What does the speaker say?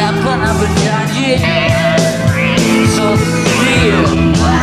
That put up a judge, so real.